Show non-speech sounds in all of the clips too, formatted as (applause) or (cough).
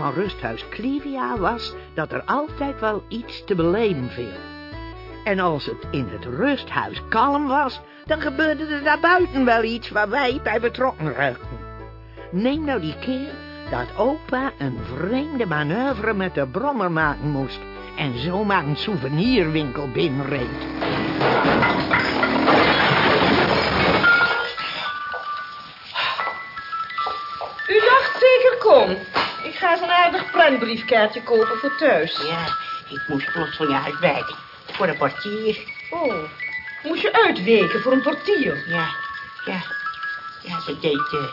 van rusthuis Clivia was dat er altijd wel iets te beleven viel. En als het in het rusthuis kalm was, dan gebeurde er daarbuiten wel iets waar wij bij betrokken raakten. Neem nou die keer dat opa een vreemde manoeuvre met de brommer maken moest en zomaar een souvenirwinkel binnenreed. Aardig prentbriefkaartje kopen voor thuis. Ja, ik moest plotseling uitwijken. Voor een portier. Oh, moest je uitweken voor een portier? Ja, ja. Ja, ze deed uh,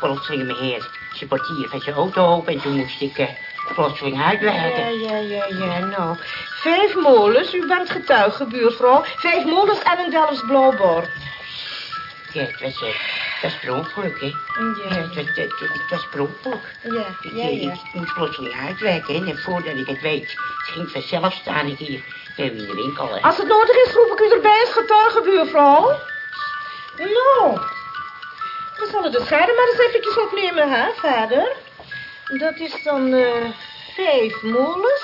plotseling meneer zijn portier van zijn auto open. En toen moest ik uh, plotseling Ja, uitwijken. ja, ja, ja, nou. Vijf molens, u bent getuige, buurvrouw. Vijf molens en een Delfts blauwbord. Ja, het was, het was per ongeluk, hè. Ja, het was, het, het ongeluk. Ja, Ik, ja, ja. ik moest plotseling uitwijken. hè. En voordat ik het weet, ging vanzelf staan ik hier in de winkel. hè. Als het nodig is, roep ik u erbij als getuige, buurvrouw. Nou, we zullen de schade maar eens eventjes opnemen, hè, vader? Dat is dan eh, vijf molens,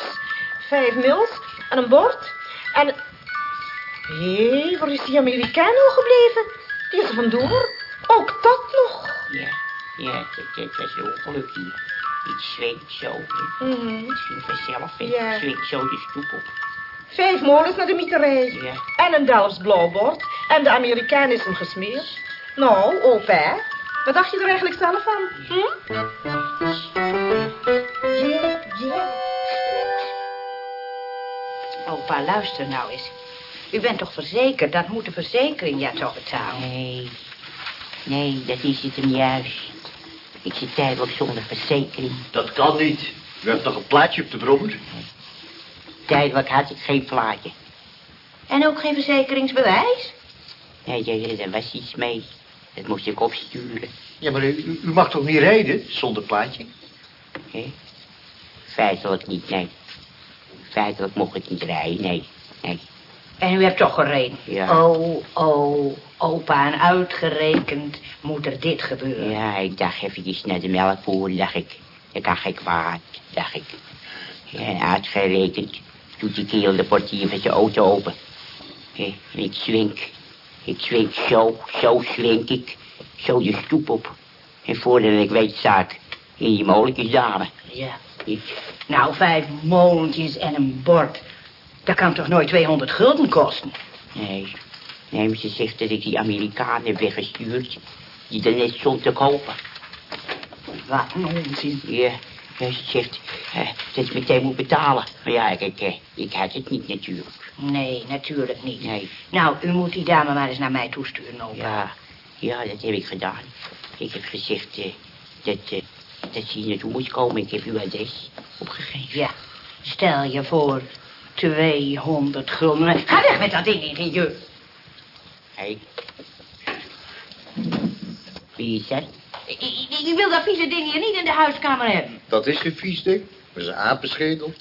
vijf mils en een bord. En... Hé, waar is die Amerikaan nou gebleven? Die is er vandoor. Ook dat nog. Ja, ja, het, het, het was een ongeluk hier. Het zweet zo. hè. Mhm. Het ging vanzelf, hè. Ja. Het zweet zo de stoep op. Vijf molens naar de mieterij. Ja. En een Delfts blauwbord. En de Amerikaan is hem gesmeerd. Nou, opa, wat dacht je er eigenlijk zelf van? Hm? Ja, ja. Opa, luister nou eens. U bent toch verzekerd? Dat moet de verzekering ja toch betalen? Nee, nee, dat is het hem juist. Ik zit tijdelijk zonder verzekering. Dat kan niet. U hebt nog een plaatje op de brommer? Tijdelijk had ik geen plaatje. En ook geen verzekeringsbewijs? Nee, ja, er was iets mee. Dat moest ik opsturen. Ja, maar u, u mag toch niet rijden zonder plaatje? Hè? Feitelijk niet, nee. Feitelijk mocht ik niet rijden, nee. Nee, En u hebt toch gereden? ja. Oh, oh, opa, en uitgerekend moet er dit gebeuren. Ja, ik dacht eventjes naar de melkboer, dacht ik. Dat kan geen kwaad, dacht ik. En uitgerekend doet die kerel de portier van zijn auto open. En ik zwink. Ik zwink zo, zo zwink ik. Zo de stoep op. En voordat ik weet, ik in die molentjes dalen. Ja. Ik, Nou, vijf molentjes en een bord. Dat kan toch nooit 200 gulden kosten? nee, nee, maar ze zegt dat ik die Amerikaan heb weggestuurd. Die er net stond te kopen. Wat een onzin. Ja, ja, ze zegt eh, dat ik meteen moet betalen. Maar ja, ik, ik, eh, ik had het niet natuurlijk. Nee, natuurlijk niet. Nee, Nou, u moet die dame maar eens naar mij toesturen, opa. ja, ja, dat heb ik gedaan. Ik heb gezegd eh, dat, dat ze hier naartoe moest komen. Ik heb uw adres opgegeven. Ja, stel je voor 200 gulden. Ga weg met dat ding, ingenieur. Hé. Wie is dat? Ik, ik- ik wil dat vieze ding hier niet in de huiskamer hebben. Dat is geen vies ding. Dat is een apenschedel.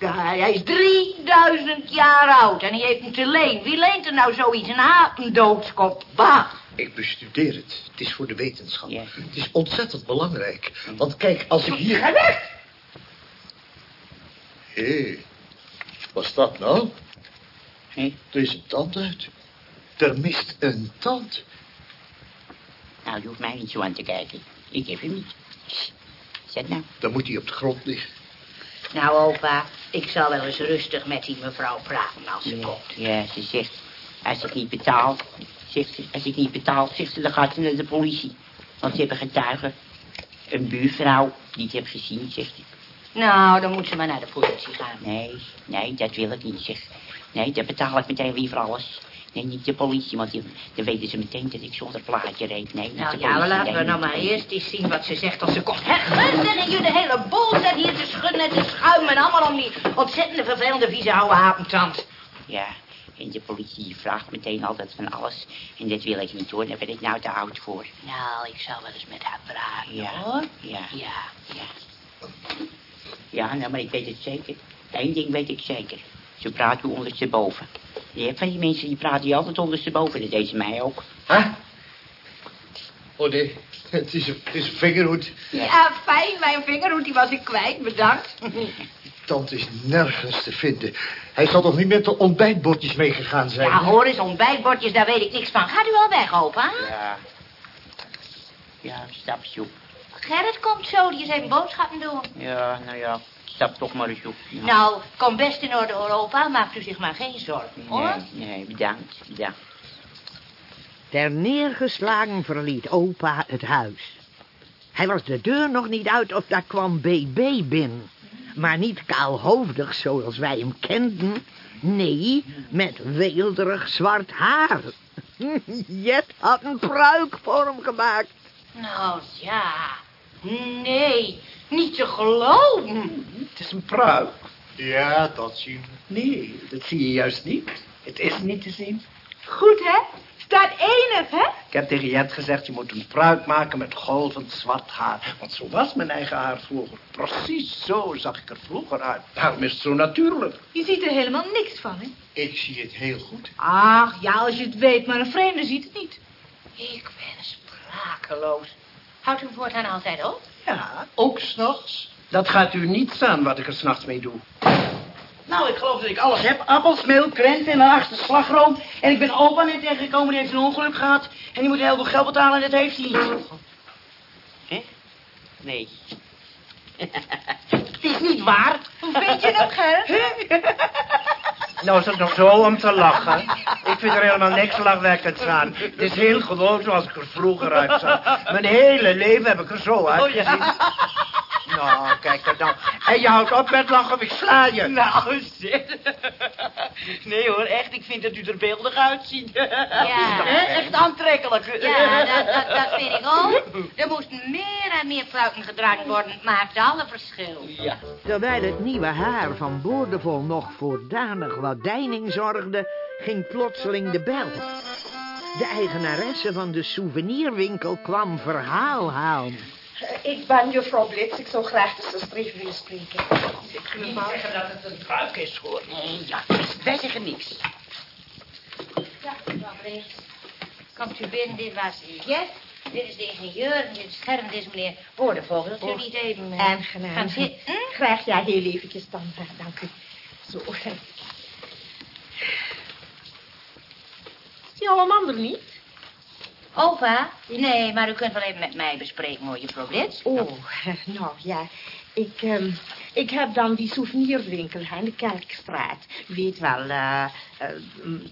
Ja, hij is 3000 jaar oud en hij heeft hem te leen. Wie leent er nou zoiets? Een apendoodskop. Bah. Ik bestudeer het. Het is voor de wetenschap. Ja. Het is ontzettend belangrijk. Want kijk, als ik hier... Ga weg! Hé, wat is dat nou? Hé? Er is een tand uit. Er mist een tand. Nou, je hoeft mij niet zo aan te kijken. Ik heb hem niet. Zet nou. Dan moet hij op de grond liggen. Nou, opa, ik zal wel eens rustig met die mevrouw praten als ze Ja, komt. ja, ze zegt, als ik niet betaal, zegt ze, als ik niet betaal, zegt ze, dan gaat ze naar de politie. Want ze hebben getuigen. Een buurvrouw die het heeft gezien, zegt ze. Nou, dan moet ze maar naar de politie gaan. Nee, nee, dat wil ik niet, zeg. Nee, dan betaal ik meteen liever alles. Nee, niet de politie, want die, dan weten ze meteen dat ik zonder plaatje reed. Nee, niet Nou ja, politie. laten we nou maar eerst eens zien wat ze zegt als ze komt. Zeggen jullie de hele boel staat hier te schudden en te schuimen... en allemaal om die ontzettende vervelende vieze oude hapentand. Ja, en de politie vraagt meteen altijd van alles. En dat wil ik niet hoor, daar ben ik nou te oud voor. Nou, ik zal wel eens met haar praten, Ja, hoor. ja, Ja. ja. Ja, nou, maar ik weet het zeker. Eén ding weet ik zeker. Ze praten ondersteboven. Je hebt van die mensen die praten hier altijd ondersteboven. Dat deed ze mij ook. Huh? Oh nee, (laughs) het is een, het is een vingerhoed. Ja, fijn. Mijn vingerhoed die was ik kwijt. Bedankt. (laughs) Tante is nergens te vinden. Hij zal toch niet met de ontbijtbordjes meegegaan zijn? Ja, hoor eens, ontbijtbordjes, daar weet ik niks van. Gaat u al weg, opa? Ja. Ja, stapsjoep. Gerrit komt zo, die is even boodschappen doen. Ja, nou ja, stap toch maar eens op. Ja. Nou, kom best in orde, hoor, opa. Maakt u zich maar geen zorgen, hoor. Nee, nee, bedankt, bedankt. Ter neergeslagen verliet opa het huis. Hij was de deur nog niet uit of daar kwam BB binnen. Maar niet kaalhoofdig zoals wij hem kenden. Nee, met weelderig zwart haar. (laughs) Jet had een pruik voor hem gemaakt. Nou, ja. Nee, niet te geloven. Het is een pruik. Ja, dat zien we. Nee, dat zie je juist niet. Het is niet te zien. Goed, hè? Staat enig, hè? Ik heb tegen Jet gezegd, je moet een pruik maken met golvend zwart haar. Want zo was mijn eigen haar vroeger. Precies zo zag ik er vroeger uit. Daarom is het zo natuurlijk. Je ziet er helemaal niks van, hè? Ik zie het heel goed. Ach, ja, als je het weet, maar een vreemde ziet het niet. Ik ben sprakeloos. Houdt u hem voortaan altijd op? Ja, ook s'nachts. Dat gaat u niet aan wat ik er s'nachts mee doe. Nou, ik geloof dat ik alles heb. Appels, melk, krenten en een achtste slagroom. En ik ben opa net tegengekomen, die heeft een ongeluk gehad. En die moet heel veel geld betalen en dat heeft hij niet. Hè? Nee. (laughs) Het is niet waar. Hoe vind je hem, Gerrit? (laughs) Nou is het nog zo om te lachen. Ik vind er helemaal niks lachwekkends aan. Het is heel gewoon zoals ik er vroeger uitzag. Mijn hele leven heb ik er zo uitgezien. Nou, kijk er dan. En je houdt op met lachen of ik sla je. Nou, zeg. Nee hoor, echt, ik vind dat u er beeldig uitziet. Ja. Hè, Echt aantrekkelijk. Ja, dat, dat, dat vind ik ook. Er moest meer en meer pruiken gedragen worden. Het maakt alle verschil. Ja. Terwijl het nieuwe haar van Boordevol nog voor danig wat deining zorgde, ging plotseling de bel. De eigenaresse van de souvenirwinkel kwam verhaal halen. Ik ben juffrouw Blitz. Ik zou graag de zuster even willen spreken. Niet zeggen dat het een pruik is, hoor. Nee, ja, wij zeggen niks. Ja, mevrouw Brits. Komt u binnen, dit was Jet. Dit is de ingenieur en dit is Germ, dit is meneer Boordevogel. Wilt u niet even eh, Aangenaam. gaan zitten? (laughs) Graag, ja, heel eventjes dan. Ja, Dank u. Zo. Is die allemaal er niet? Opa? Nee, maar u kunt wel even met mij bespreken, juffrouw Brits. Oh, (laughs) nou ja. Ik, ehm, ik heb dan die souvenirwinkel hè, in de Kerkstraat. U weet wel, eh eh,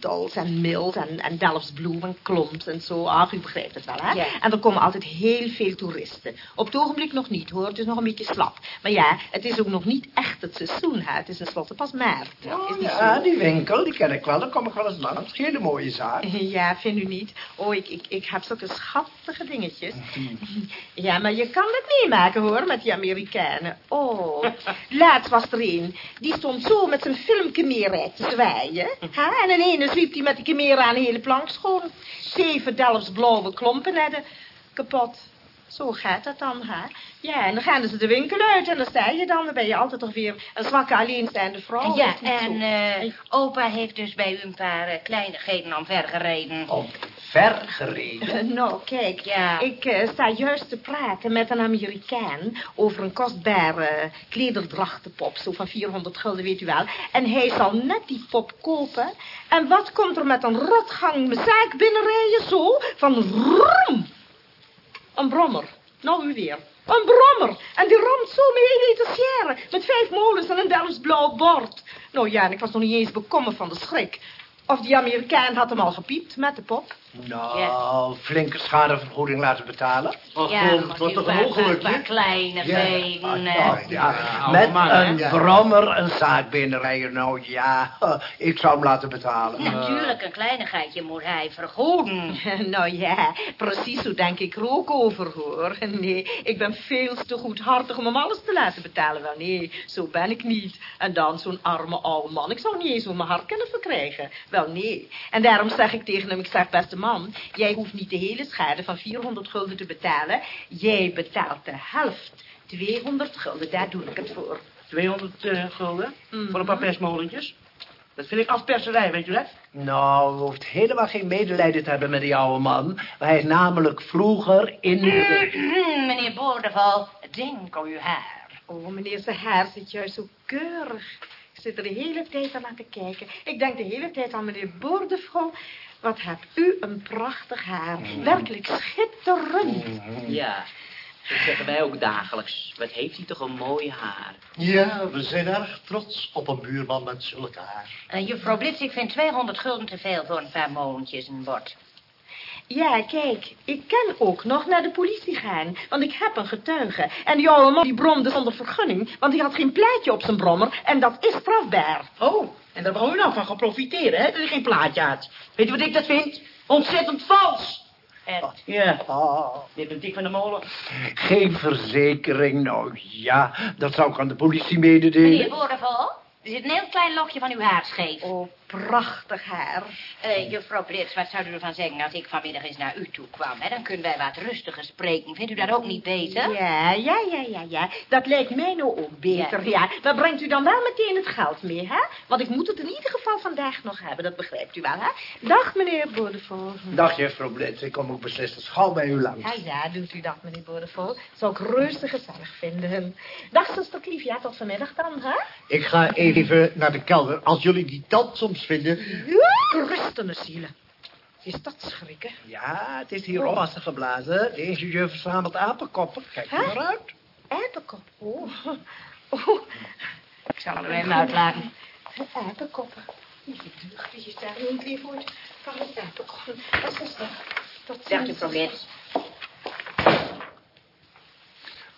Dolls en Mills en, en Delfts Bloem en Klomps en zo. Ach, u begrijpt het wel, hè? Ja. En er komen altijd heel veel toeristen. Op het ogenblik nog niet, hoor. Het is nog een beetje slap. Maar ja, het is ook nog niet echt het seizoen, hè. Het is tenslotte pas maart. Oh, is ja, zo? die winkel, die ken ik wel. Daar kom ik wel eens langs. Hele mooie zaak. (laughs) Ja, vind u niet? Oh, ik, ik, ik heb zulke schattige dingetjes. (laughs) Ja, maar je kan het meemaken, hoor, met die Amerikanen. Oh, laatst was er een. Die stond zo met zijn filmkemeer te zwaaien. En in ene zwiep hij met die aan een hele plank schoon. Zeven Delfts blauwe klompen hadden kapot. Zo gaat dat dan, hè? Ja, en dan gaan ze de winkel uit en dan sta je dan. Dan ben je altijd toch weer een zwakke alleenstaande vrouw. ja, en eh, opa heeft dus bij u een paar eh, kleinigheden omvergereden. Op ver gereden. (laughs) Nou, kijk, Ja. ik eh, sta juist te praten met een Amerikaan over een kostbare klederdrachtenpop, zo van 400 gulden, weet u wel. En hij zal net die pop kopen. En wat komt er met een rotgang mijn zaak binnenrijden, zo, van vroom. Een brommer. Nou, u weer. Een brommer. En die ramt zo met een etagère. Met vijf molens en een Delfts blauw bord. Nou ja, en ik was nog niet eens bekomen van de schrik. Of die Amerikaan had hem al gepiept met de pop. Nou, flinke schadevergoeding laten betalen. Och, Ja, het wordt toch een paar- ongelukje? Ja. eh. Ah, ja, Ja, met een brommer een zaak binnenrijden. Nou ja, (laughs) ik zou hem laten betalen. Natuurlijk, een kleinigheidje moet hij vergoeden. (laughs) Nou ja, precies zo denk ik er ook over, hoor. Nee, ik ben veel te goedhartig om hem alles te laten betalen. Wel, nee, zo ben ik niet. En dan zo'n arme oude man. Ik zou niet eens om mijn hart kunnen verkrijgen. Wel, nee. En daarom zeg ik tegen hem, ik zeg, beste man... jij hoeft niet de hele schade van 400 gulden te betalen. Jij betaalt de helft. 200 gulden, daar doe ik het voor. 200 eh, gulden Mhm. voor een paar persmolentjes. Dat vind ik afperserij, weet je dat? Nou, u hoeft helemaal geen medelijden te hebben met die oude man. Hij is namelijk vroeger in... de- Meneer Boordeval, denk aan uw haar. Oh, meneer, zijn haar zit juist zo keurig. Ik zit er de hele tijd aan te kijken. Ik denk de hele tijd aan meneer Boordevrouw. Wat hebt u een prachtig haar. Werkelijk schitterend. Ja, dat zeggen wij ook dagelijks. Wat heeft hij toch een mooi haar. Ja, we zijn erg trots op een buurman met zulk haar. Eh, juffrouw Blitz, ik vind 200 gulden te veel voor een paar molentjes en bord. Ja, kijk, ik kan ook nog naar de politie gaan, want ik heb een getuige. En die oude man die bromde zonder vergunning, want hij had geen plaatje op zijn brommer en dat is strafbaar. Oh, en daar wou u nou van gaan profiteren, hè? Dat hij geen plaatje had. Weet je wat ik dat vind? Ontzettend vals. En Ja, Oh, dit ben ik van de molen. geen verzekering, nou ja, dat zou ik aan de politie meneer mededelen. Boordeval, er zit een heel klein lokje van uw haar scheef. Oh, prachtig haar. Eh, juffrouw Blitz, wat zou u ervan zeggen als ik vanmiddag eens naar u toe kwam? Hè? Dan kunnen wij wat rustiger spreken. Vindt u dat ook niet beter? Ja, ja, ja, ja, ja. Dat lijkt mij nou ook beter, ja. Maar brengt u dan wel meteen het geld mee, hè? Want ik moet het in ieder geval vandaag nog hebben, dat begrijpt u wel, hè? Dag, meneer Boordevol. Dag, juffrouw Blitz, ik kom ook beslist gauw bij u langs. Ja, ja, doet u dat, meneer Boordevol. Zou ik reuze gezellig vinden. Dag, zuster Clivia, tot vanmiddag dan, hè? Ik ga even naar de kelder. Als jullie die tand soms vinden... Rustende zielen. Is dat schrikken? Ja, het is hier oppassen geblazen. De ingenieur verzamelt apenkoppen. Kijk er Hè? maar uit. Apenkop. Oh. oh. Ik zal er even uitlaten. Apenkoppen. Die deugdjes daar niet voor het van het apenkoppen. Dat is dat. Tot ziens, juffrouw zuster. Blitz.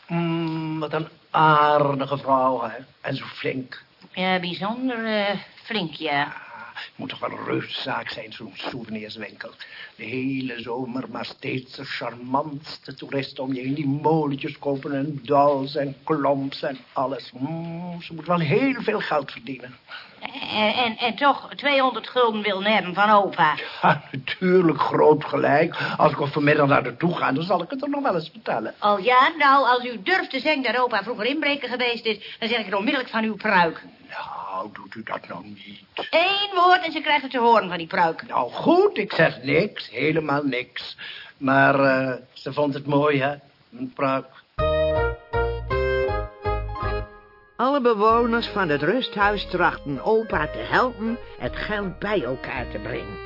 Mm, wat een aardige vrouw, hè. En zo flink. Ja, bijzonder eh, flink, ja. Het moet toch wel een reuszaak zijn, zo'n souvenirswinkel. De hele zomer maar steeds de charmantste toeristen om je heen. Die molentjes kopen en dolls en klomps en alles. Mm, ze moet wel heel veel geld verdienen. En, en, en toch 200 gulden wil hebben van opa. Ja, natuurlijk groot gelijk. Als ik er vanmiddag naar de toe ga, dan zal ik het er nog wel eens vertellen. Oh ja, nou, als u durft te zeggen dat opa vroeger inbreker geweest is... dan zeg ik het onmiddellijk van uw pruik. Nou, doet u dat nou niet. Eén woord en ze krijgt het te horen van die pruik. Nou, goed, ik zeg niks. Helemaal niks. Maar eh, ze vond het mooi, hè? Een pruik. Alle bewoners van het rusthuis trachten opa te helpen het geld bij elkaar te brengen.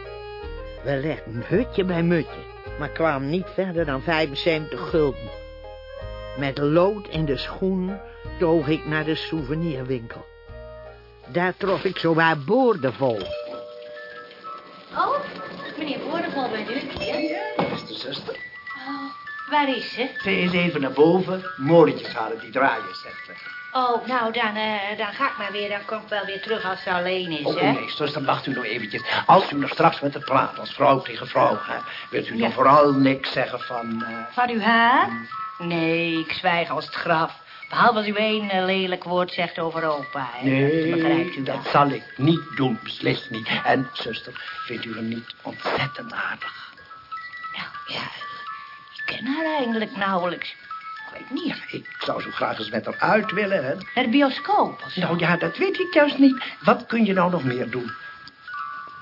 We legden hutje bij mutje, maar kwamen niet verder dan 75 gulden. Met lood in de schoen toog ik naar de souvenirwinkel. Daar trof ik zowaar boordevol. Oh, meneer Boordeval, bent u hier? Ja, dat is de zuster. Oh, waar is ze? Ze is even naar boven, molentjes halen, die draaien zetten. Oh, nou, dan, eh, dan ga ik maar weer. Dan kom ik wel weer terug als ze alleen is, Oh hè? nee, zuster, wacht u nog eventjes. Als u nog straks met haar praat, als vrouw tegen vrouw, hè, wilt u Ja. dan vooral niks zeggen van... eh, Van uw haar? Nee, ik zwijg als het graf. Behalve als u één eh, lelijk woord zegt over opa, hè? Nee, Begrijpt u dat? dat zal ik niet doen, beslist niet. En, zuster, vindt u hem niet ontzettend aardig? Nou, ja, ik ken haar eigenlijk nauwelijks. Ik zou zo graag eens met haar uit willen, hè. Naar de bioscoop of zo. Nou ja, dat weet ik juist niet. Wat kun je nou nog meer doen?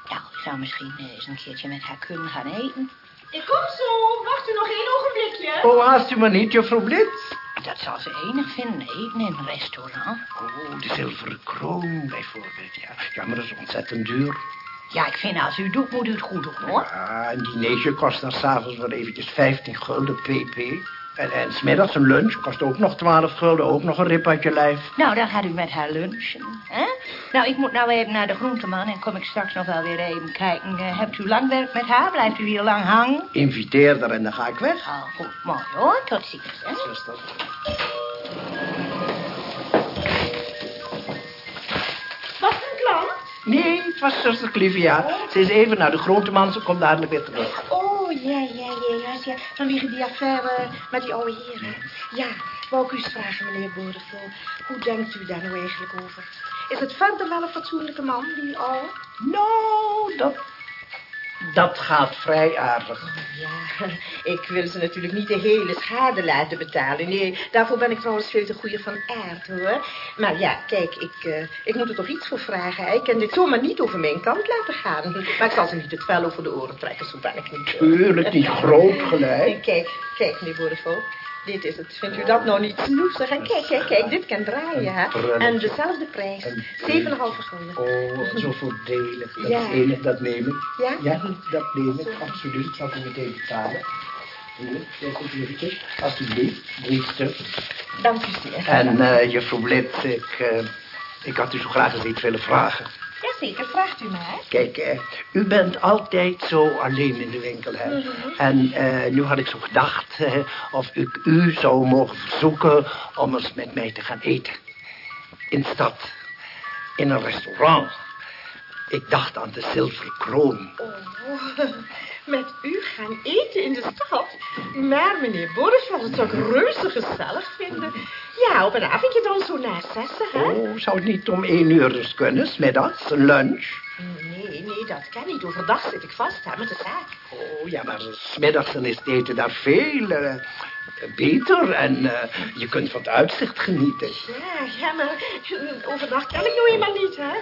Nou, ik zou misschien eh, eens een keertje met haar kunnen gaan eten. Ik kom zo. Wacht u nog één ogenblikje. Oh, haast u maar niet, juffrouw Blitz. Dat zal ze enig vinden, eten in een restaurant. Oh, de zilveren kroon bijvoorbeeld, ja. Ja, maar dat is ontzettend duur. Ja, ik vind als u het doet, moet u het goed doen, hoor. Ja, een dinertje kost dan s'avonds wel eventjes 15 gulden pp. En, en smiddags een lunch kost ook nog 12 gulden, ook nog een rip uit je lijf. Nou, dan gaat u met haar lunchen. Hè? Nou, ik moet nou even naar de groenteman en kom ik straks nog wel weer even kijken. Eh, hebt u lang werk met haar? Blijft u hier lang hangen? Inviteer er en dan ga ik weg. Oh, goed, mooi hoor. Tot ziens. Hè? Zuster. Was er een klant? Nee, het was zuster Clivia. Ze is even naar de groenteman, ze komt dadelijk weer terug. Oh, ja. Vanwege die affaire met die oude heren. Ja, wou ik u eens vragen, meneer Boordevol. Hoe denkt u daar nou eigenlijk over? Is het verder wel een fatsoenlijke man, die oude? Nou, dat... Dat gaat vrij aardig. Ja, ik wil ze natuurlijk niet de hele schade laten betalen. Nee, daarvoor ben ik trouwens veel te goeie van aard, hoor. Maar ja, kijk, ik, eh, ik moet er toch iets voor vragen. Ik kan dit zomaar niet over mijn kant laten gaan. Maar ik zal ze niet het vel over de oren trekken, zo ben ik niet. Tuurlijk, niet groot gelijk. Kijk, kijk, meneer Boordevol. Dit is het. Vindt u dat nou niet snoezig? En kijk, kijk, kijk, dit kan draaien, hè? En dezelfde prijs. Een 7,5 gulden. Oh, zo voordelig. Dat Ja. is enig, dat neem ik. Ja? Ja, dat neem ik, absoluut. Ik zal het u meteen betalen. Alsjeblieft, drie stuks. Dank u zeer. En eh juffrouw Blit, ik, eh, ik had u zo graag eens iets willen vragen. Jazeker, vraagt u maar. Kijk, eh, u bent altijd zo alleen in de winkel, hè. Mhm. En eh, nu had ik zo gedacht of ik u zou mogen verzoeken om eens met mij te gaan eten. In de stad. In een restaurant. Ik dacht aan de Zilveren Kroon. Oh, met u gaan eten in de stad? Maar meneer Borisveld, dat zou ik reuze gezellig vinden. Ja, op een avondje dan zo na zessen, hè? Oh, zou het niet om één uur eens kunnen, 's middags, een lunch? Nee, nee, dat kan niet. Overdag zit ik vast, hè, met de zaak. Oh, ja, maar 's middags dan is het eten daar veel eh, beter. En eh, je kunt van het uitzicht genieten. Ja, ja, maar eh, overdag kan ik nou eenmaal niet, hè?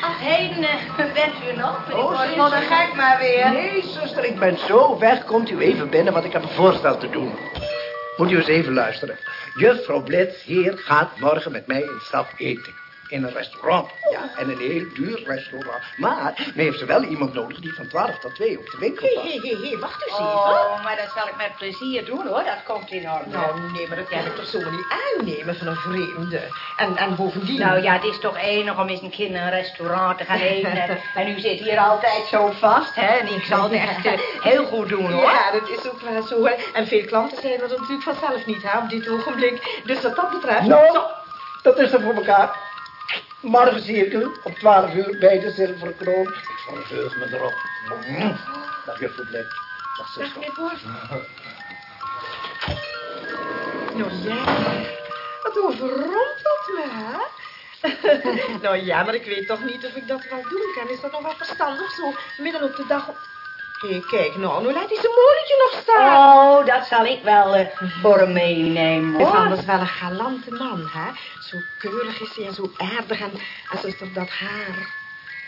Ach, heen, eh, bent u er nog? meneer Oh, Boordevol? dan ga ik maar weer. Nee, zuster, ik ben zo weg. Komt u even binnen, want ik heb een voorstel te doen. Moet u eens even luisteren. Juffrouw Blitz hier gaat morgen met mij in de stad eten. In een restaurant. Ja, en een heel duur restaurant. Maar nu heeft ze wel iemand nodig die van 12 tot 2 op de winkel past. hé, hé, hé, wacht eens even. Oh, maar dat zal ik met plezier doen, hoor. Dat komt in orde. Nou, nee, maar dat kan ik toch zomaar niet aannemen van een vreemde. En, en bovendien... Nou ja, het is toch enig om eens een keer naar een restaurant te gaan eten. En, (laughs) en u zit hier altijd zo vast, hè? En ik zal het (laughs) echt eh, heel goed doen, hoor. Ja, dat is ook wel zo, hè. En veel klanten zijn dat natuurlijk vanzelf niet, hè, op dit ogenblik. Dus wat dat betreft... Nou, Zo. dat is er voor elkaar. Morgen zie ik u om 12 uur bij de Zilveren Kroon. Ik verheug me erop. Mm. Dag, juffrouw Blitz. Dag, Dag, zuster. meneer Boor. (laughs) Nou ja, wat overrompelt me, hè? (laughs) nou ja, maar ik weet toch niet of ik dat wel doen kan. Is dat nog wel verstandig, zo midden op de dag... Kijk nou, nu laat hij zijn molentje nog staan. Oh, dat zal ik wel eh, voor hem meenemen, Hij is anders wel een galante man, hè? Zo keurig is hij en zo aardig en, en zo is er dat haar.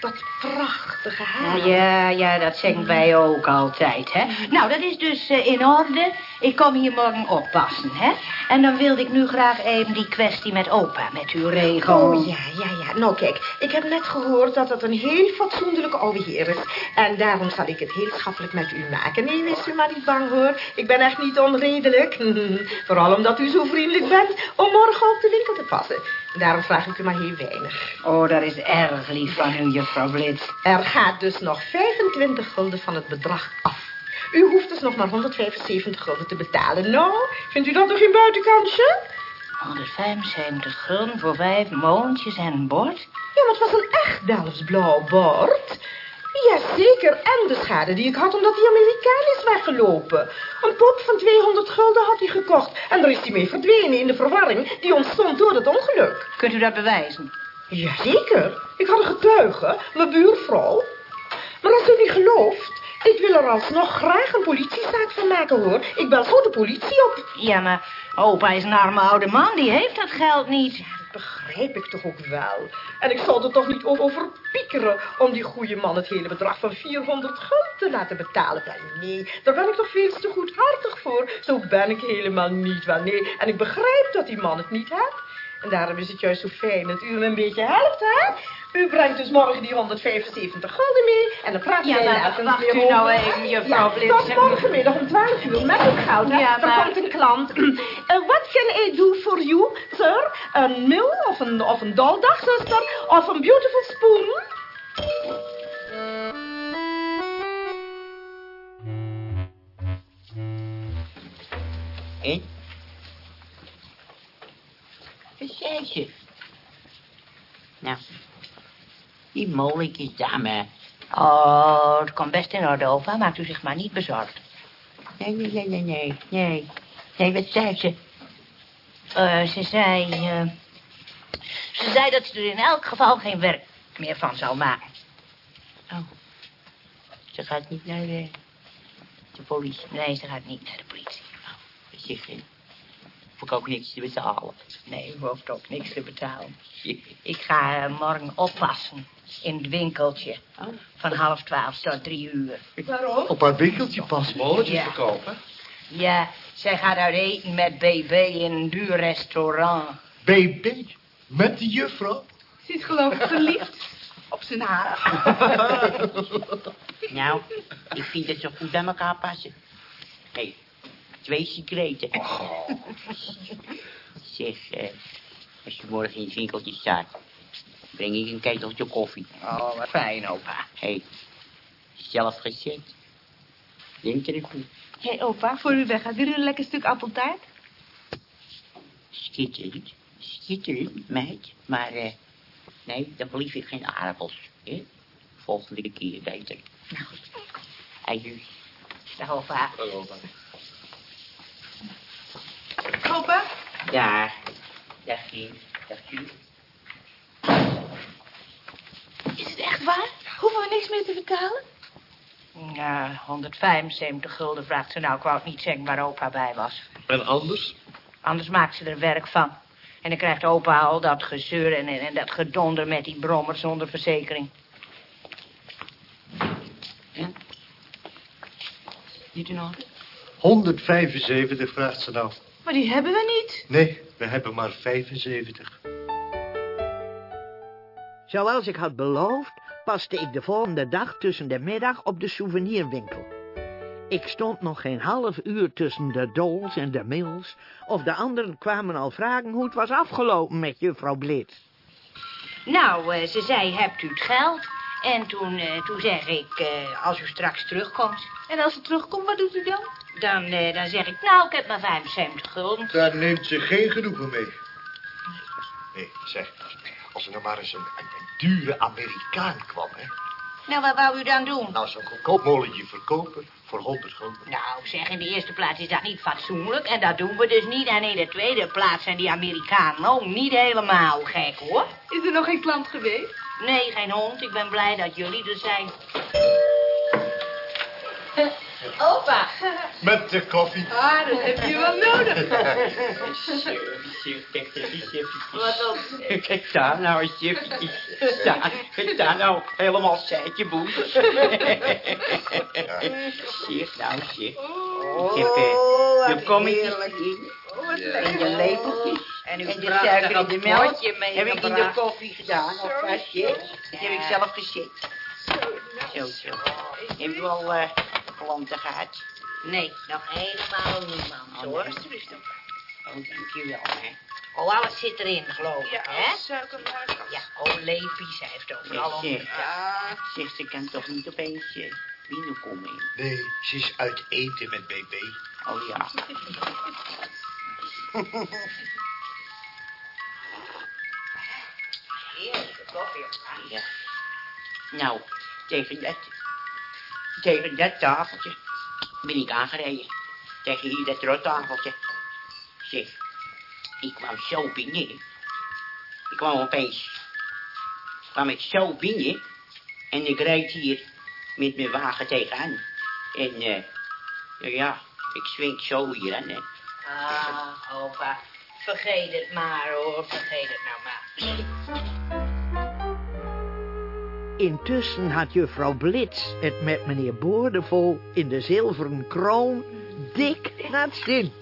Dat prachtige haar. Ja, ja, dat zeggen wij ook altijd, hè. Nou, dat is dus eh, in orde. Ik kom hier morgen oppassen, hè. En dan wilde ik nu graag even die kwestie met opa met u regelen. Oh, ja, ja, ja. Nou, kijk, ik heb net gehoord dat het een heel fatsoenlijke oude heer is. En daarom zal ik het heel schappelijk met u maken. Nee, wees u maar niet bang, hoor. Ik ben echt niet onredelijk. (laughs) Vooral omdat u zo vriendelijk bent om morgen op de winkel te passen. Daarom vraag ik u maar heel weinig. Oh, dat is erg lief van u, juffrouw Blitz. Er gaat dus nog 25 gulden van het bedrag af. U hoeft dus nog maar 175 gulden te betalen. Nou, vindt u dat nog geen buitenkantje? 175 gulden voor vijf moontjes en een bord? Ja, maar het was een echt Delfts blauw bord. Jazeker, en de schade die ik had omdat die Amerikaan is weggelopen. Een pop van 200 gulden had hij gekocht. En daar is hij mee verdwenen in de verwarring die ontstond door het ongeluk. Kunt u dat bewijzen? Jazeker, ik had een getuige, mijn buurvrouw. Maar als u niet gelooft, ik wil er alsnog graag een politiezaak van maken, hoor. Ik bel zo de politie op. Ja, maar opa is een arme oude man, die heeft dat geld niet. Begrijp ik toch ook wel. En ik zal er toch niet over piekeren om die goede man het hele bedrag van 400 gulden te laten betalen. Nee, daar ben ik toch veel te goedhartig voor. Zo ben ik helemaal niet, wel nee. En ik begrijp dat die man het niet heeft. En daarom is het juist zo fijn dat u hem een beetje helpt, hè? U brengt dus morgen die 175 gulden mee. En dan praat Ja, maar nergens wacht meer u over. nou even, juffrouw ja, Blitz. tot morgenmiddag om 12 uur met het goud, hè? Ja, Dan maar- komt een klant. (clears throat) Eh, What can I do for you, sir? Een mil of een, of een doldag, zuster? Of een beautiful spoon? En? Wat zei ze? Nou, die molenkjes dame. Oh, het komt best in orde, opa. Maakt u zich maar niet bezorgd. Nee, nee, nee, nee, nee, nee. Nee, wat zei ze? Eh, ze zei... eh, ze zei dat ze er in elk geval geen werk meer van zou maken. Oh, ze gaat niet naar de, de politie. Nee, ze gaat niet naar de politie. Zeg, eh, hoef ik ook niks te betalen. Nee, u hoeft ook niks te betalen. Ik ga eh, morgen oppassen in het winkeltje. Oh. Van half twaalf tot drie uur. Waarom? Op haar winkeltje pas. Molletjes Ja. verkopen? Ja, zij gaat uit eten met BB in een duur restaurant. BB. Met de juffrouw. Ze is geloof ik verliefd op zijn haar. (laughs) Nou, ik vind dat ze goed bij elkaar passen. Hé, hey, twee secreten. Zeg, eh, als je morgen in het winkeltje staat, breng ik een keteltje koffie. Oh, wat fijn, opa. Hé, hey, zelf gezet. Denk er goed. Hé hey, opa, voor u weg gaat weer een lekker stuk appeltaart? Schitterend, schitterend, meid. Maar, eh, nee, dan blief ik geen aardappels. Hè? Volgende keer beter. Nou, Adieu. Dag, opa. Opa? Daar. Dag, kind. Dag, kind. Is het echt waar? Hoeven we niks meer te betalen? Ja, 175 gulden vraagt ze nou. Ik wou het niet zeggen waar opa bij was. En anders? Anders maakt ze er werk van. En dan krijgt opa al dat gezeur en, en, en dat gedonder met die brommer zonder verzekering. Niet in orde? 175 vraagt ze nou. Maar die hebben we niet. Nee, we hebben maar 75. Zoals ik had beloofd, paste ik de volgende dag tussen de middag op de souvenirwinkel. Ik stond nog geen half uur tussen de Dols en de Mills, of de anderen kwamen al vragen hoe het was afgelopen met juffrouw Blitz. Nou, eh, ze zei, hebt u het geld? En toen, eh, toen zeg ik, eh, als u straks terugkomt, En als ze terugkomt, wat doet u dan? dan, dan zeg ik, nou, ik heb maar 75 gulden. Daar neemt ze geen genoegen mee. Nee, zeg, als er nou maar eens een, een, een dure Amerikaan kwam, hè. Nou, wat wou u dan doen? Nou, zo'n goedkoop molletje verkopen voor 100 gulden. Nou, zeg, in de eerste plaats is dat niet fatsoenlijk. En dat doen we dus niet. En in de tweede plaats zijn die Amerikanen ook niet helemaal gek, hoor. Is er nog geen klant geweest? Nee, geen hond. Ik ben blij dat jullie er zijn. Opa. Met de koffie. Ah, dat heb je wel nodig. Kijk. Wat dan? Kijk daar nou eens eventjes. Daar, daar nou helemaal zijtje boel. Zeg nou, zeg. Oh, Ik heb eh, wat de kommetjes. Oh, wat En de lepeltjes. En uw En de suiker en de melk heb ik in de koffie gedaan. Of vast, hè? Dat heb ik zelf gezet. Zo, zo. Heb je al eh klanten gehad? Nee, nog helemaal niemand, Oh, hoor. nee. Oh, dankjewel, hè. Oh, alles zit erin, geloof ik, Ja, hè? suikermelk. Ja, oh, lepies, hij heeft overal Zeg, om. zeg. Zeg, ze kan toch niet opeens eh, binnenkomen? Nee, ze is uit eten met BB. Oh ja. (laughs) Heerlijke koffie. ja. Nou, tegen dat, tegen dat tafeltje ben ik aangereden. Tegen hier dat rottafeltje. Zeg, ik kwam zo binnen. Ik kwam opeens, kwam ik zo binnen. En ik reed hier met mijn wagen tegenaan. En, eh, ja, ik swing zo hier aan. hè. Ah, opa. vergeet het maar hoor, vergeet het nou maar. Intussen had juffrouw Blitz het met meneer Boordevol in de zilveren kroon dik naar het zin.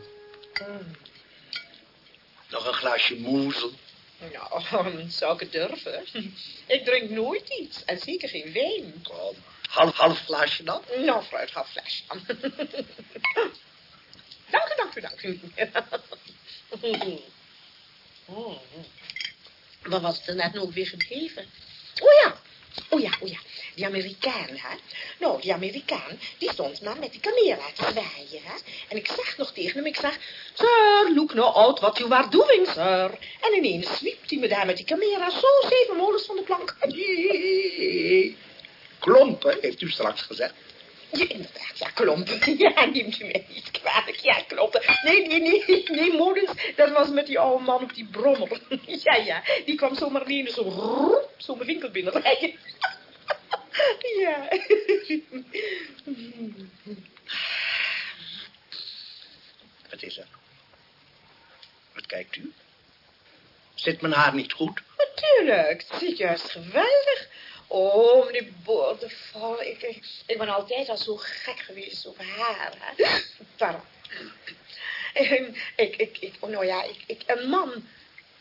Nog een glaasje moezel. Nou, (laughs) zou ik het durven? (laughs) Ik drink nooit iets. En zeker geen wijn. Kom, half, half glaasje dan? Nou, fruit, half flesje dan. (laughs) Dank u, dank u, dank u. Wat was het er net nog weer gebleven? Oh ja, oh ja, oh ja. Die Amerikaan, hè. Nou, die Amerikaan, die stond maar met die camera te zwaaien, hè. En ik zeg nog tegen hem, ik zeg... Sir, look no out what you are doing, sir. En ineens zwiept hij me daar met die camera zo zeven molens van de plank. Klompen, heeft u straks gezegd. Ja, inderdaad, ja, klompen. (laughs) Ja, neemt u mij niet kwalijk. Ja, klompen. Nee, nee, nee, nee. Dat was met die oude man op die brommer. (laughs) Ja, ja, die kwam zomaar ineens zo, roep, zo mijn winkel binnenrijden. (laughs) Ja. Wat is er? Wat kijkt u? Zit mijn haar niet goed? Natuurlijk, het zit juist geweldig. Oh, meneer Boordevol, ik, ik, ik ben altijd al zo gek geweest op haar. Hè? Pardon. En Ik, ik, ik, oh, nou ja, ik, ik, een man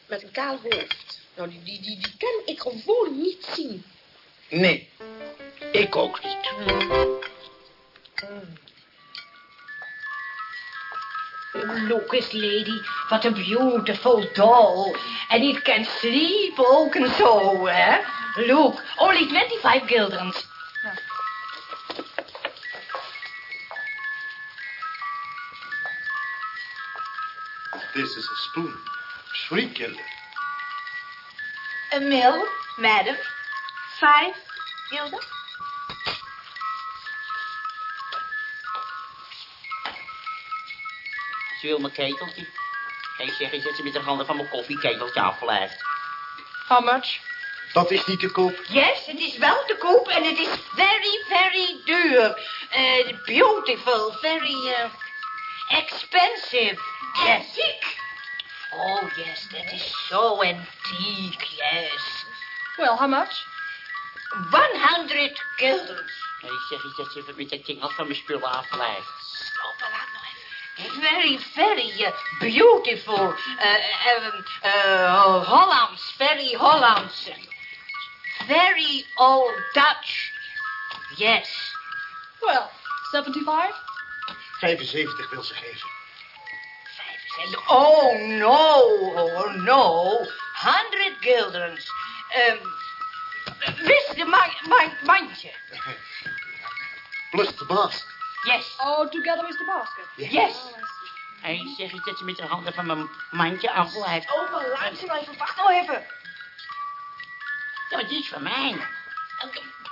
met een kaal hoofd. Nou, die, die, die, die kan ik gewoon niet zien. Nee, ik ook niet. Look eens, lady, what a beautiful doll. And it can sleep ook en zo, hè? Look, only 25 guildens. This is a spoon. Sweet gilder. A mill, madam. Five gulden. Ze wil mijn keteltje. Zeg eens dat ze met de handen van mijn koffieketeltje afblijft. How much? Dat is niet te koop. Yes, het is wel te koop en het is very, very duur. Eh, beautiful, very uh, expensive. Yes. Oh, yes, that is so antique, yes. Well, how much? 100 guildens. Hé, zeg eens dat ze met dat ding af van mijn spullen afblijft. Stop, laat nog even. Very, very uh, beautiful. Uh, um, uh, Hollands, very Hollands. Very old Dutch. Yes. Well, 75? 75 wil ze geven. Oh, no, oh, no. 100 guildens. Um, wist de man, man, mandje. (laughs) Plus de baas. Yes. Oh, together with the basket? Yes. Hé, zeg eens dat ze met de handen van mijn mandje afblijft. Opa, laat ze nou even. Wacht nou even. Dat is van mij.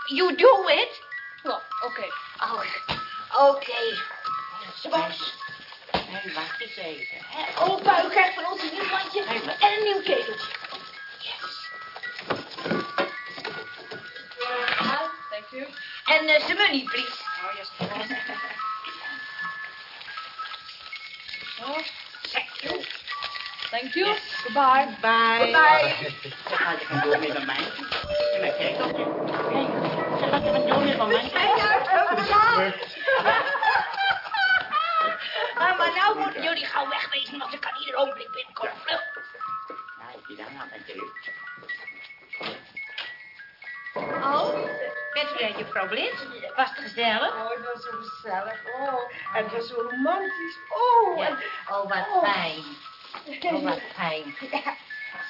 You do it? Well, oké. Oh, oké. Sebas. Hé, wacht eens even. hè. Opa, u krijgt van ons een nieuw mandje Even. en een nieuw keteltje. Yes. Ah, thank you. En uh, some money, please. Oh, yes, (laughs) of course. Thank you. you. Goodbye. Bye. Goodbye. Zeg, ga je gaan door met mijn mandje. En mijn keteltje. Hé, zeg, ga je gaan door met mijn mandje. Ah, maar nou moeten jullie gauw wegwezen, want er kan ieder ogenblik binnenkomen. Vlug. Nou, heb je daar nou natuurlijk. Oh, bent u daar, juffrouw Blitz? Was het gezellig? Oh, het was zo gezellig. Oh, en het was zo romantisch. Oh, Ja. en, Oh, wat Oh. fijn. Oh, wat fijn.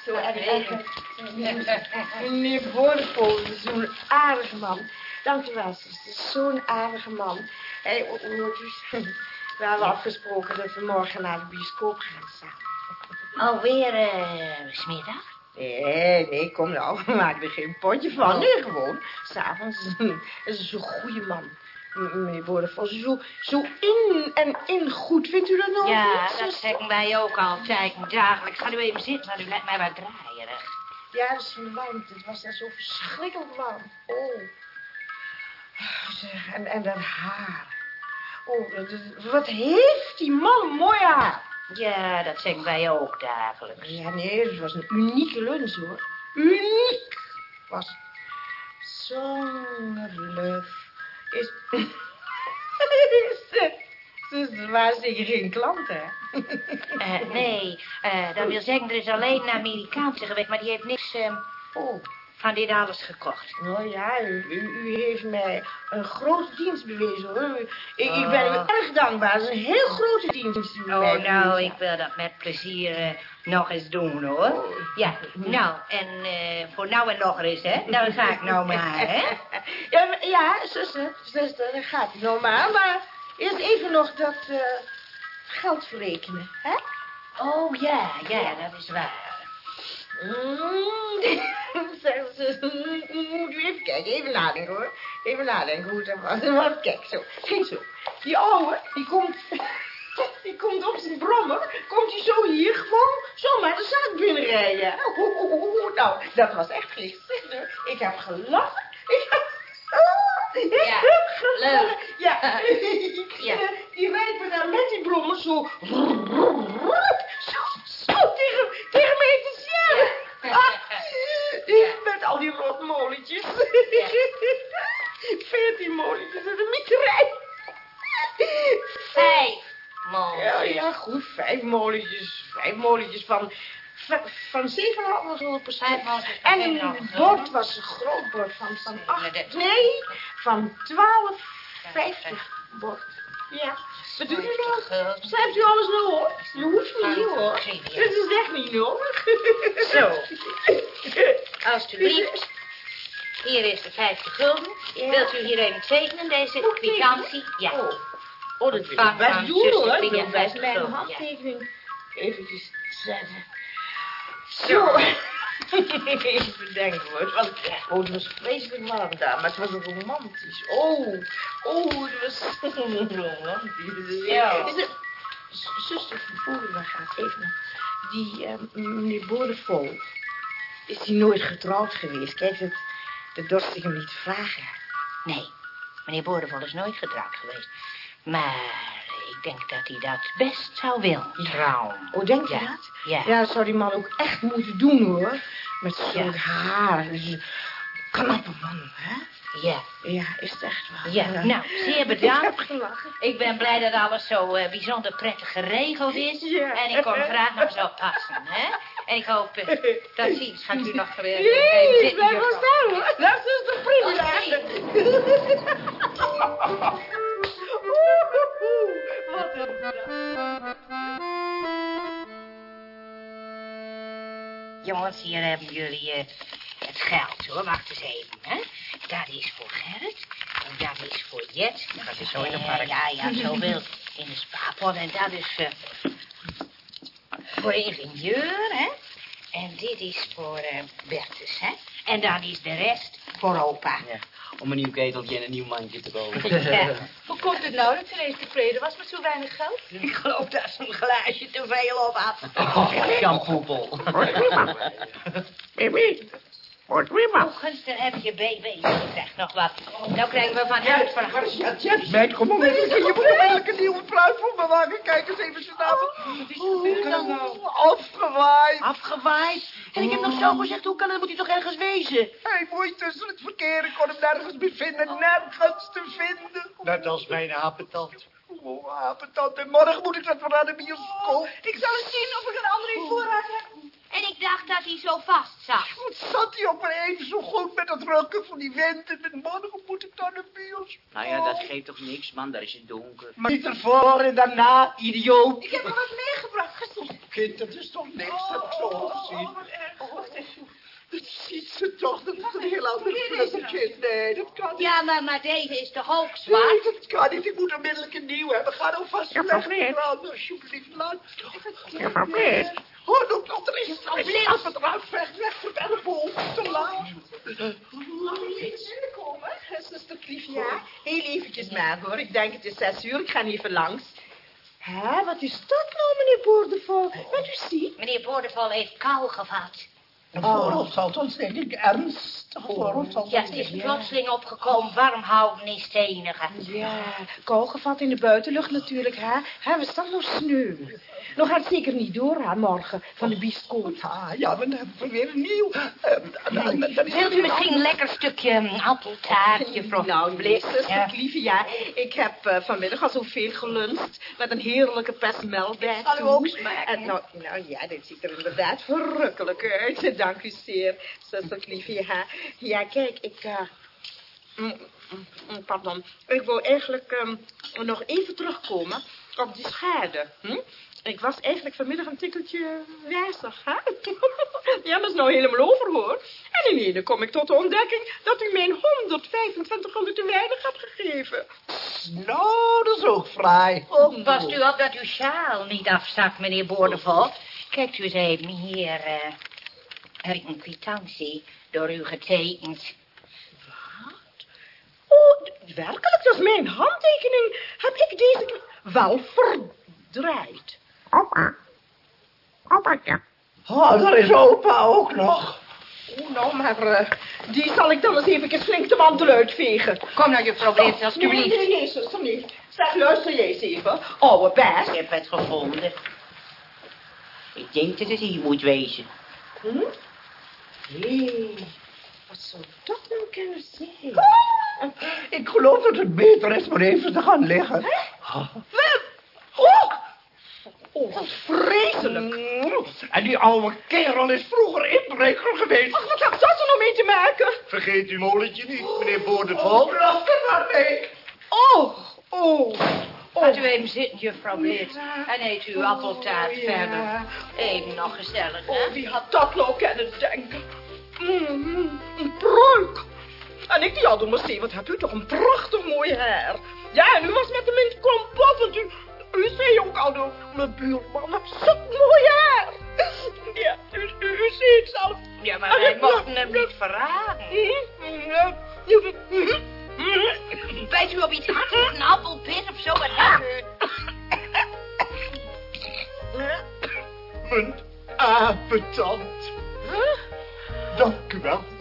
zo erg. Meneer Boordevol is zo'n aardige man. Dank u wel, zuster. Zo'n aardige man. Hey, hoort u, we hebben afgesproken dat we morgen naar de bioscoop gaan samen. Alweer, eh, smiddag? Nee, nee, kom nou. (laughs) We maken er geen potje van. Nee, gewoon. S'avonds. Het is zo'n goede man. M- Meneer Boordevol, zo, zo in en in goed. Vindt u dat nou? Ja, niet, dat zeggen wij ook altijd. Dagelijks. Ga nu even zitten, want u lijkt mij wat draaierig. Ja, dat is van de wijn. Het was daar zo verschrikkelijk warm. Oh. Zeg, en, en dat haar. Oh, dat- dat- wat heeft die man een mooi haar. Ja, dat zeggen wij ook dagelijks. Ja, nee, het was een unieke lunch, hoor. Uniek was het. (laughs) Is... ze, ze waren zeker geen klant, hè? Eh, nee, eh, dat wil zeggen, er is alleen een Amerikaanse geweest, maar die heeft niks eh, Oh, van dit alles gekocht. nou ja, u, u, heeft mij een grote dienst bewezen, hoor. Ik, ik ben u Oh. erg dankbaar. Het is een heel grote dienst mij Oh, nou, bewezen ik wil dat met plezier eh, nog eens doen, hoor. Ja, nou, en eh, voor nou en nog eens, hè. Dan ga ik nou maar, (laughs) hè. Ja, maar- ja, zuster, zuster, dat gaat nou maar. Maar eerst even nog dat eh, geld verrekenen, hè? Oh, ja, ja, dat is waar. (laughs) Zeg, zuster, (laughs) moet u even kijken, even nadenken hoor. Even nadenken hoe het was. (laughs) Want kijk, zo, ging zo. Die ouwe, die komt, die komt op zijn brommer, komt hij zo hier gewoon zomaar de zaak binnenrijden. Oeh, Nou, dat was echt gezellig. Ik heb gelachen. Ik heb... Ja, gelachen. leuk. Ja. Ja. Die rijdt me dan met die brommer zo... Zo, zo tegen, tegen mij te sjellen. Ah, met al die rotmolentjes. Veertien molentjes en een mieterij. Vijf man. Ja, ja, goed. Vijf molentjes. Vijf molentjes van... Van, van 7,5 gulden per Vijf stuk. molentjes En een 7,5 bord was een groot bord van, van Nee, dat- 8. Nee, van 12,50 bord. Ja. Wat doet u nou? Schrijft u alles nou op? Je hoeft niet, hoor. Het is echt niet nodig. Zo. (laughs) Alsjeblieft. Hier is de 50 gulden. Ja. Wilt u hier even tekenen, deze kwitantie? Ja. Oh. Oh, dat Van- best doen, zuster hoor. Ik wil best 50 mijn handtekening eventjes zetten. Zo. (laughs) Even bedenken hoor. Het was, oh, het was vreselijk warm daar, maar het was ook romantisch. Oh, oh, het was (laughs) romantisch. Ja. Is zuster van Voeren gaat even nog. Die eh, meneer Boordevol, is die nooit getrouwd geweest? Kijk, dat, dat dorst ik hem niet vragen. Nee, meneer Boordevol is nooit getrouwd geweest. Maar ik denk dat hij dat best zou willen, trouwen. Oh, denk je Ja. dat? Ja. Ja, dat zou die man ook echt moeten doen, hoor. Met zo'n haar. Knappe man, hè? Ja. Ja, is het echt waar? Ja, nou, zeer bedankt. (laughs) Ik heb gelachen. Ik ben blij dat alles zo eh, bijzonder prettig geregeld is. Ja. En ik kon graag nog eens oppassen, hè? En ik hoop, eh, tot ziens. Gaat u nog weer Nee, ik blijf wel staan. Dat is toch prima. Oeh, (laughs) Wat een. Jongens, hier hebben jullie eh, het geld, hoor. Wacht eens even, hè. Dat is voor Gerrit. En dat is voor Jet. gaat hij zo in de Eh, park. Ja, ja, zoveel in de spaarpot. En dat is eh, voor de ingenieur, hè. En dit is voor eh Bertus, hè. En dan is de rest voor opa. Ja, om een nieuw keteltje en een nieuw mandje te kopen. (laughs) Ja. Hoe komt het nou dat ze ineens tevreden was met zo weinig geld? (laughs) Ik geloof dat ze een glaasje te veel op had. Oh. Wordt Oh, Gunster, heb je baby. Je krijgt nog wat. Nou krijgen we van huis van huis. Meid, kom maar mee. Je moet eigenlijk een nieuwe pruik voor me maken. Kijk eens even zijn naam. Afgewaaid. Afgewaaid. En ik heb nog zo gezegd, hoe kan het? Moet hij toch ergens wezen? Hij mooi tussen het verkeer. Ik kon hem nergens meer vinden. Nergens te vinden. Net als mijn apetant. Oh, apetant. En morgen moet ik dat voor aan de bioscoop. Ik zal eens zien of ik een andere in voorraad heb. En ik dacht dat hij zo vast zat. Wat zat hij ook maar even zo goed met dat rukken van die wind. En morgen moet ik naar de bioscoop. Nou ja, dat geeft toch niks, man. Daar is het donker. Maar niet ervoor en daarna, idioot. Ik heb er wat meegebracht. Gisteren. Kind, dat is toch niks dat ik zo gezien. wat erg. Wacht even. Dat ziet ze toch, dat is een heel ander fluttertje. Nee, dat kan niet. Ja, maar, maar deze is toch ook Nee, zwart? dat kan niet. Ik moet onmiddellijk een nieuw hebben. Ga nou vast Ja, weg. Laat, alsjeblieft, laat. Ja. Oh, nog nog, er is het Fred. Stap het eruit, weg, weg, verderboel. Te laat. Binnenkomen, zuster Clivia. Heel eventjes maar, hoor. Ik denk het is zes uur. Ik ga even langs. Hè, wat is dat nou, meneer Boordevol? Wat u ziet? Meneer Boordevol heeft kou gevat. Een voorhoofdsaltontsteking, ernstig Ja, voorhoofdsaltontsteking. het is plotseling opgekomen. Warm houden is het enige. Ja, kou gevat in de buitenlucht natuurlijk, hè. hè we staan nog sneu. Nog gaat het zeker niet door, hè, morgen, van de biestkoop. Ah, ja, dan hebben we weer een nieuw. Eh, Wilt u misschien een lekker stukje mm, appeltaartje, (laughs) mevrouw? Nou, nee, zuster Ja. lieve, ja. Ik heb eh, vanmiddag al zoveel geluncht. Met een heerlijke pesmel bij. zal u ook smaken. Nou, nou ja, dit ziet er inderdaad verrukkelijk uit. Dank u zeer, zuster ja. Ja, kijk, ik... eh, mm, mm, mm, pardon. Ik wil eigenlijk ehm, nog even terugkomen op die schade. Hm? Ik was eigenlijk vanmiddag een tikkeltje wijzig, hè? (laughs) ja, dat is nou helemaal over, hoor. En in ene kom ik tot de ontdekking dat u mij 125 gulden te weinig hebt gegeven. Nou, dat is ook fraai. Ook past u op dat uw sjaal niet afzakt, meneer Boordevol. Kijkt u eens even hier. eh heb ik een kwitantie door u getekend. Oh, d- werkelijk, dat is mijn handtekening. Heb ik deze wel verdraaid? Opa. Opaatje. Oh, daar is opa ook nog. Oh, nou, maar eh, die zal ik dan eens even flink de mantel uitvegen. Kom nou, juffrouw Blitz, alstublieft. Nee, nee, nee, zuster, nee. Zeg, luister jij eens even. Oude baas. Ik heb het gevonden. Ik denk dat het hier moet wezen. Hm? Hé, wat zou dat nou kunnen zijn? Ik geloof dat het beter is maar even te gaan liggen. Wat? Oh! Oh, wat vreselijk. En die oude kerel is vroeger inbreker geweest. Ach, wat heeft dat er nou mee te maken? Vergeet uw molentje niet, meneer Boordevol. Blaf er maar mee. Oh, oh. Gaat u even zitten, juffrouw Blitz. En eet uw Oh, appeltaart ja. verder. Even nog gezellig, hè? Oh, wie had dat nou kunnen denken? Mm, een pruik. En ik die al door me zien, wat hebt u toch een prachtig mooi haar. Ja, en u was met hem in het kompas, want u, u zei ook al, door mijn buurman heeft zo'n mooi haar. Ja, u, u, u ziet zelf. Ja, maar wij mochten hem niet verraden. Bijt u op iets hard, een appelpit of zo, wat hebt u? Mijn apetand. Dank u.